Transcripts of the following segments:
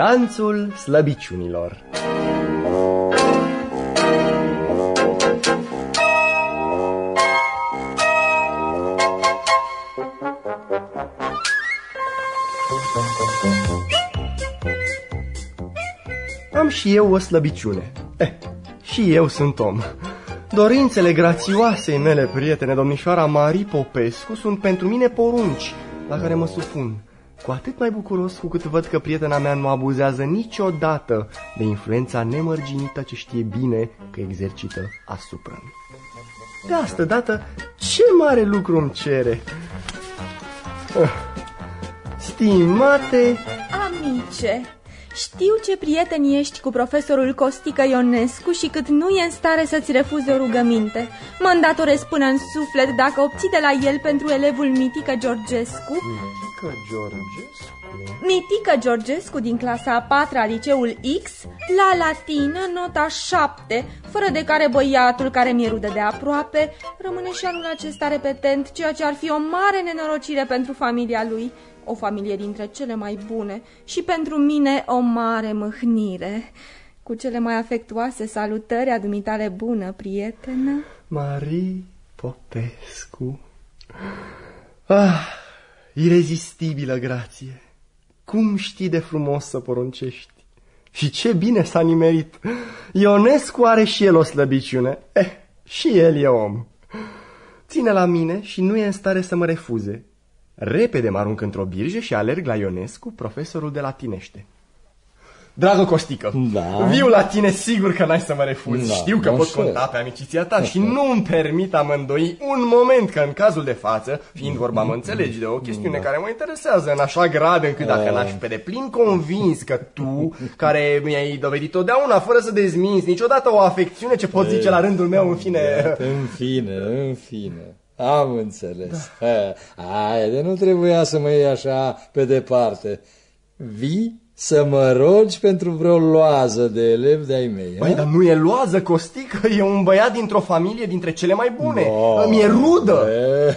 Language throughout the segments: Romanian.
Lanțul slăbiciunilor Am și eu o slăbiciune. Eh, și eu sunt om. Dorințele grațioasei mele prietene, domnișoara Marie Popescu, sunt pentru mine porunci la care mă supun. Cu atât mai bucuros cu cât văd că prietena mea nu abuzează niciodată de influența nemărginită ce știe bine că exercită asupra mea. De asta dată, ce mare lucru îmi cere! Ah, stimate... Amice, știu ce prieten ești cu profesorul Costică Ionescu și cât nu e în stare să-ți refuze o rugăminte. Mă îndatorez până în suflet dacă obții de la el pentru elevul Mitică Georgescu. Mitică Georgescu? Mitică Georgescu din clasa a patra liceul X, la latină nota 7, fără de care băiatul care mi-e rudă de aproape rămâne și anul acesta repetent, ceea ce ar fi o mare nenorocire pentru familia lui o familie dintre cele mai bune și pentru mine o mare mâhnire. Cu cele mai afectuoase salutări a dumitale bună, prietenă. Marie Popescu. Ah, irezistibilă grație. Cum știi de frumos să poruncești? Și ce bine s-a nimerit! Ionescu are și el o slăbiciune. Eh, și el e om. Ține la mine și nu e în stare să mă refuze. Repede mă arunc într-o birjă și alerg la Ionescu, profesorul de latinește. Dragă Costică, Da. viu la tine sigur că n-ai să mă refuzi. Da, Știu că pot așa. conta pe amiciția ta și nu îmi permit amândoi un moment că în cazul de față, fiind vorba mă înțelegi de o chestiune Da. care mă interesează în așa grad încât dacă n-aș fi pe deplin convins că tu, care mi-ai dovedit totdeauna fără să dezminți niciodată o afecțiune ce pot zice la rândul meu în fine... În fine, în fine. Am înțeles. Da. Haide, nu trebuia să mă iei așa pe departe. Vii să mă rogi pentru vreo loază de elevi de-ai mei. Băi, ha? dar nu e loază, Costică, e un băiat dintr-o familie dintre cele mai bune. Da. Mi-e rudă.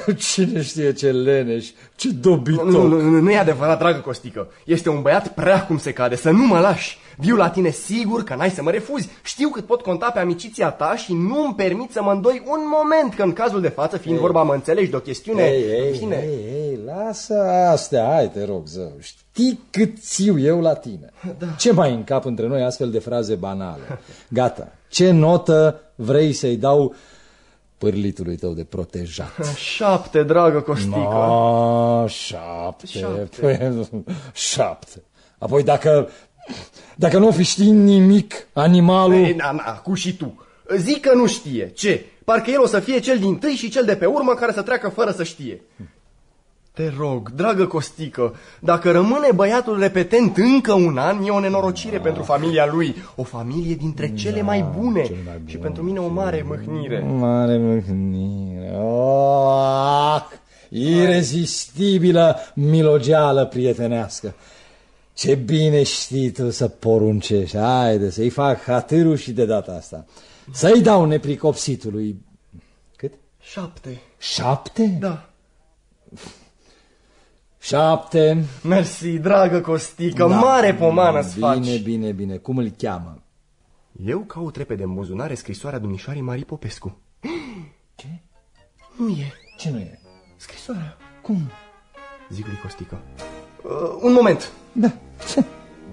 E, cine știe ce leneș, ce dobitoc. Nu, nu, nu, nu e adevărat, dragă Costică. Este un băiat prea cum se cade, să nu mă lași. Viu la tine sigur că n-ai să mă refuzi. Știu cât pot conta pe amiciția ta și nu îmi permit să mă îndoi un moment, că în cazul de față, fiind vorba, mă înțelegi, de o chestiune... Ei, ei, în fine, ei, ei, lasă astea, hai te rog zău. Știi cât țiu eu la tine. Da. Ce mai încap între noi astfel de fraze banale? Gata. Ce notă vrei să-i dau pârlitului tău de protejat? Șapte, dragă Costică. No, șapte. Șapte. Păi, șapte. Apoi dacă, dacă nu fi ști nimic animalul... Ei, na, na, cu și tu. Zic că nu știe. Ce? Parcă el o să fie cel din tâi și cel de pe urmă care să treacă fără să știe. Te rog, dragă Costică, dacă rămâne băiatul repetent încă un an, e o nenorocire pentru familia lui. O familie dintre cele mai bune. cele mai Și bune, pentru mine o mare mâhnire. Mare mâhnire. Oh, irezistibilă milogeală prietenească. Ce bine știi tu să poruncești. Haide, să-i fac hatârul și de data asta. Să-i dau nepricopsitului... Cât? Șapte. Șapte? Da. Șapte. Mersi, dragă Costică, mare pomană-ți Da. Bine, faci. bine, bine. Cum îl cheamă? Eu caut repede în buzunare scrisoarea domnișoarei Marie Popescu. Ce? Nu e. Ce nu e? Scrisoarea. Cum? Zic lui Costică. Uh, un moment. Da. Ce?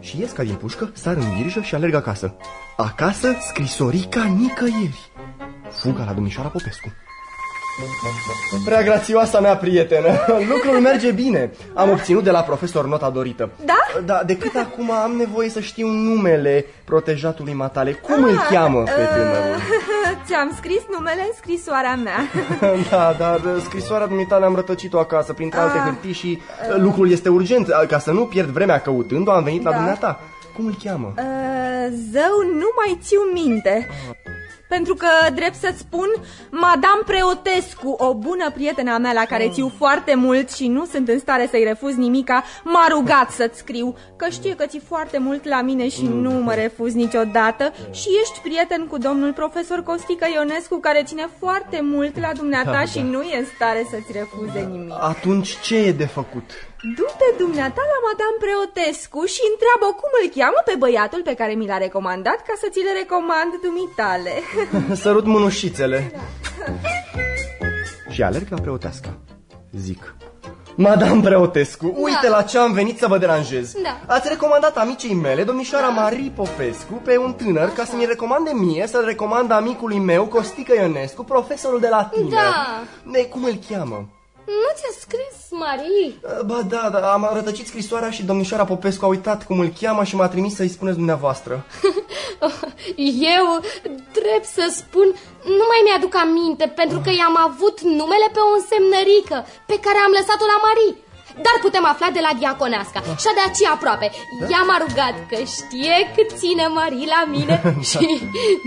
Și ies ca din pușcă, sar în virijă și alerg acasă. Acasă, scrisorica nicăieri. Fuga la domnișoara Popescu. Prea grațioasa mea prietenă, lucrul merge bine. Am obținut de la profesor nota dorită. Da? Da, decât acum am nevoie să știu numele protejatului matale. Cum îl cheamă pe tânărul? Ți-am scris numele în scrisoarea mea. Da, dar scrisoarea dumitale am rătăcit-o acasă printre alte hârtii și uh, lucrul este urgent. Ca să nu pierd vremea căutând-o, am venit la Da. dumneata. Cum îl cheamă? Uh, zău, nu mai țiu minte. Pentru că, drept să-ți spun, Madame Preotescu, o bună prietena mea la care țiu foarte mult și nu sunt în stare să-i refuz nimica, m-a rugat să-ți scriu, că știe că ții foarte mult la mine și nu mă refuz niciodată și ești prieten cu domnul profesor Costică Ionescu, care ține foarte mult la dumneata Da, și da. nu e în stare să-ți refuze nimic. Atunci ce e de făcut? Du-te dumneata la Madame Preotescu și întreabă cum îl cheamă pe băiatul pe care mi l-a recomandat ca să ți le recomand dumitale. Sărut mânușițele. Da. și alerg la Preoteasca. Zic, Madame Preotescu, da. uite la ce am venit să vă deranjez. Da. Ați recomandat amicii mele, domnișoara da. Marie Popescu, pe un tânăr ca să mi recomande mie să-l recomand amicului meu, Costică Ionescu, profesorul de latină. Da. Ne, cum îl cheamă? Nu ți-a scris, Marie? Ba da, da, am rătăcit scrisoarea și domnișoara Popescu a uitat cum îl cheamă și m-a trimis să-i spuneți dumneavoastră. Eu, drept să spun, nu mai mi-aduc aminte, pentru că i-am avut numele pe o însemnărică pe care am lăsat-o la Marie. Dar putem afla de la diaconeasca da. Și de aceea aproape da? Ea m-a rugat că știe cât ține Marie la mine da. Și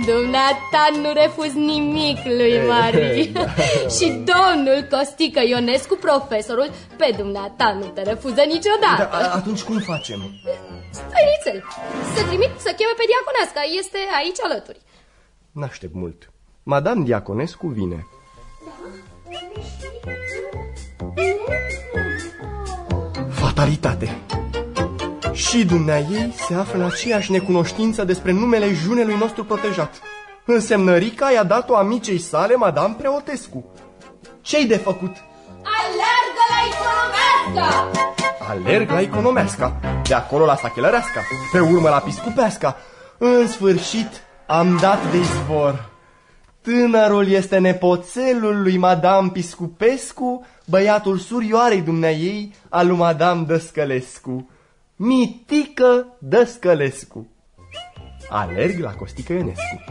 dumneata nu refuz nimic lui Marie da. Și domnul Costică Ionescu, profesorul Pe dumneata nu te refuză niciodată da, Atunci cum facem? Stai nițel Să trimit să cheme pe diaconeasca Este aici alături N-aștept mult. Madame Diaconescu vine. Fatalitate. Și dumnea ei se află în aceeași necunoștință despre numele junelui nostru protejat. Însemnărica i-a dat-o amicei sale, Madame Preotescu. Ce-i de făcut? Alergă la economeasca! Alerg la economeasca, de acolo la sachelăreasca, pe urmă la piscupeasca În sfârșit am dat de izvor Tânărul este nepoțelul lui Madame Piscupescu, băiatul surioarei dumneaei al lui Madame Dăscălescu. Mitică Dăscălescu. Alerg la Costică Ionescu.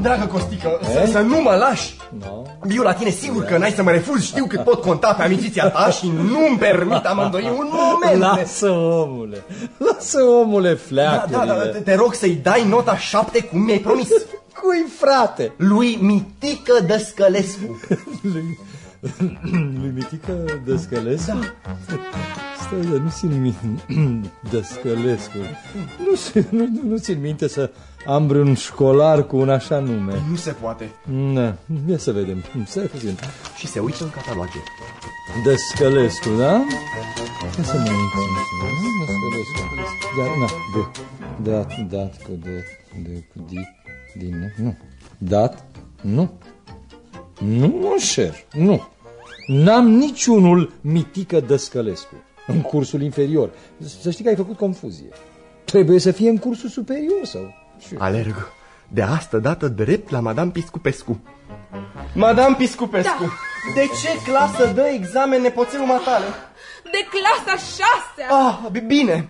Dragă Costică, să, să nu mă lași! No. Eu la tine sigur că n-ai să mă refuz, știu că pot conta pe amiciția ta și nu-mi permit amândoi un moment. Lasă, omule, lasă, omule, fleacările. Da, da, da, te rog să-i dai nota șapte cum mi-ai promis. Cui, frate? Lui Mitică Dăscălescu. lui, lui Mitică Dăscălescu? Da. Stai, dar nu țin minte Dăscălescu. Nu, nu, nu țin minte să am vreun școlar cu un așa nume. Nu se poate. Na, ia să vedem. Să puțin. Și se uită în cataloge. Dăscălescu, da? Ia să mă uit. Dăscălescu. Dar, na, de, dat, dat, cu de, de, cu de, din... Nu. Dat? Nu. Nu, mă șer, nu. N-am niciunul mitică Dăscălescu în cursul inferior. Să știi că ai făcut confuzie. Trebuie să fie în cursul superior sau... Alerg de asta dată drept la Madame Piscupescu. Madame Piscupescu, da. de ce clasă dă examen nepoțelul matale? De clasa șasea. Ah, bine.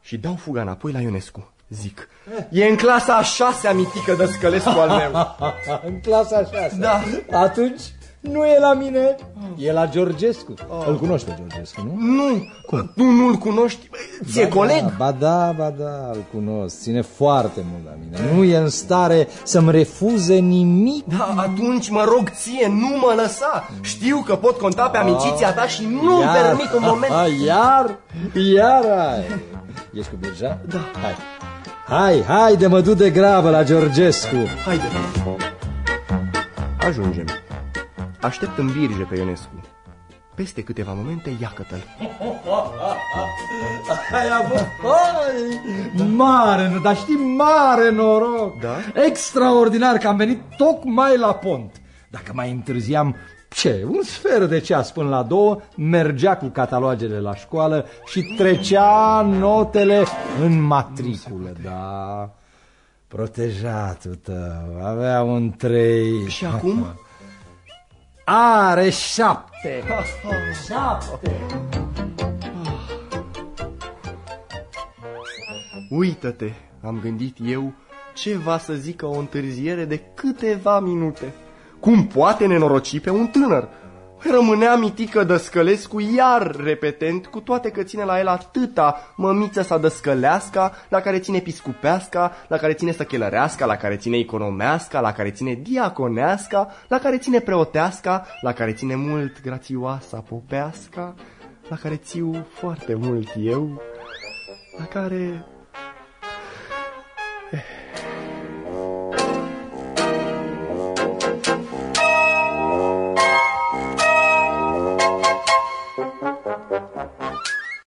Și dau fuga înapoi la Ionescu. Zic, e în clasa a șasea mitică de scălescu al meu. în clasa a șasea? Da. Atunci nu e la mine, e la Georgescu. Oh. Îl cunoști pe Georgescu, nu? Nu, Cum? tu nu-l cunoști, ți-e ba coleg? Da, ba da, ba da, îl cunosc, ține foarte mult la mine. Nu e în stare să-mi refuze nimic. Da, atunci mă rog ție, nu mă lăsa. Știu că pot conta pe amiciția ta și nu-mi permit un moment. Iar, iar ai. Ești cu birja? Da. Hai. Hai, hai de mă du de grabă la Georgescu. Haide. Ajungem. Aștept în birge pe Ionescu. Peste câteva momente, iacătă-l. Ai avut... Hai, mare, dar știi, mare noroc. Da? Extraordinar că am venit tocmai la pont. Dacă mai întârziam, ce, un sfert de ceas până la două, mergea cu catalogele la școală și trecea notele în matriculă, da. Protejatul tău avea un trei... Și acum? Are șapte. șapte. Uită-te, am gândit eu, ce va să zică o întârziere de câteva minute. Cum poate nenoroci pe un tânăr? Rămânea mitică Dăscălescu iar repetent, cu toate că ține la el atâta mămiță să dăscălească, la care ține piscupească, la care ține să chelărească, la care ține economească, la care ține diaconească, la care ține preotească, la care ține mult grațioasa popească, la care țiu foarte mult eu, la care